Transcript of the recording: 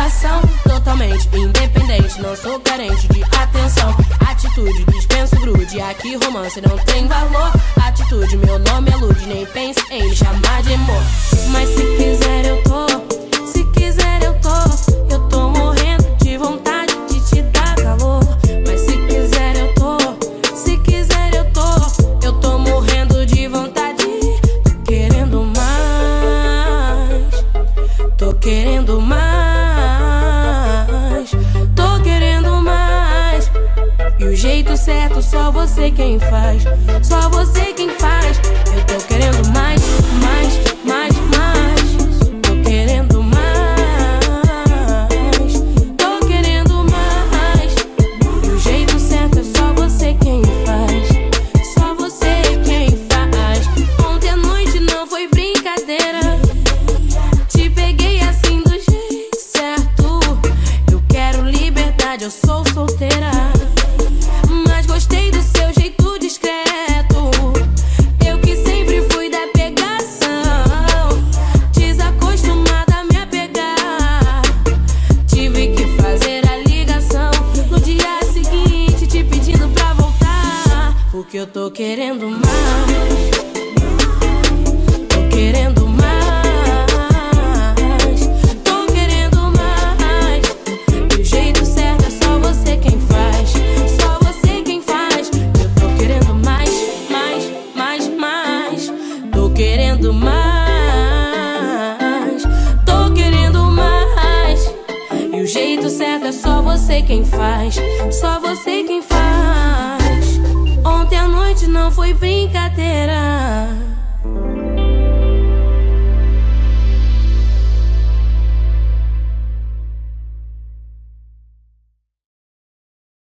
ligação. Totalmente independente, não sou carente de atenção. Atitude, dispenso grude. Aqui romance não tem valor. Atitude, meu nome é Lude. Nem pense em me chamar de amor. Mas se quiser, eu tô. Se quiser, eu tô. Eu tô morrendo de vontade de te dar calor. Mas se quiser, eu tô. Se quiser, eu tô. Eu tô morrendo de vontade. Tô querendo mais. Tô querendo mais. Certo só você quem faz. Só você quem faz. Eu tô querendo mais, mais, mais, mais. Tô querendo mais. Tô querendo mais. E o jeito certo é só você quem faz. Só você quem faz. Ontem à noite não foi brincadeira. Te peguei assim do jeito certo. Eu quero liberdade, eu sou solteira. Porque eu tô querendo mais. Tô querendo mais. Tô querendo mais. E o jeito certo é só você quem faz. Só você quem faz. Eu tô querendo mais, mais, mais, mais. Tô querendo mais. Tô querendo mais. E o jeito certo é só você quem faz. Só você quem faz. Ontem foi brincadeira.